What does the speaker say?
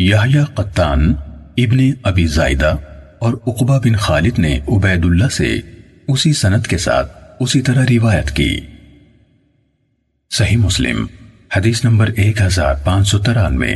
یحییٰ قطان ابن ابی زائدہ اور عقبہ بن خالد نے عبید اللہ سے اسی سنت کے ساتھ اسی طرح روایت کی۔ صحیح مسلم، حدیث نمبر ایک ہزار پانچ سو ترانوے۔